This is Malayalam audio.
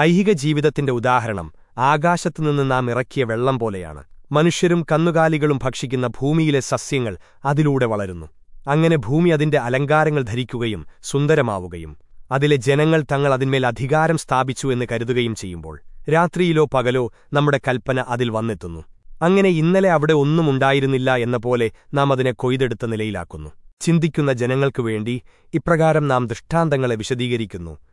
ഐഹിക ജീവിതത്തിന്റെ ഉദാഹരണം ആകാശത്തുനിന്ന് നാം ഇറക്കിയ വെള്ളം പോലെയാണ്. മനുഷ്യരും കന്നുകാലികളും ഭക്ഷിക്കുന്ന ഭൂമിയിലെ സസ്യങ്ങൾ അതിലൂടെ വളരുന്നു. അങ്ങനെ ഭൂമി അതിന്റെ അലങ്കാരങ്ങൾ ധരിക്കുകയും സുന്ദരമാവുകയും അതിലെ ജനങ്ങൾ തങ്ങൾ അതിന്മേൽ അധികാരം സ്ഥാപിച്ചു എന്ന് കരുതുകയും ചെയ്യുമ്പോൾ രാത്രിയിലോ പകലോ നമ്മുടെ കൽപ്പന അതിൽ വന്നെത്തുന്നു. അങ്ങനെ ഇന്നലെ അവിടെ ഒന്നും ഉണ്ടായിരുന്നില്ല എന്ന പോലെ നാം അതിനെ കൊയ്തെടുത്ത നിലയിലാക്കുന്നു. ചിന്തിക്കുന്ന ജനങ്ങൾക്കു വേണ്ടി ഇപ്രകാരം നാം ദൃഷ്ടാന്തങ്ങളെ വിശദീകരിക്കുന്നു.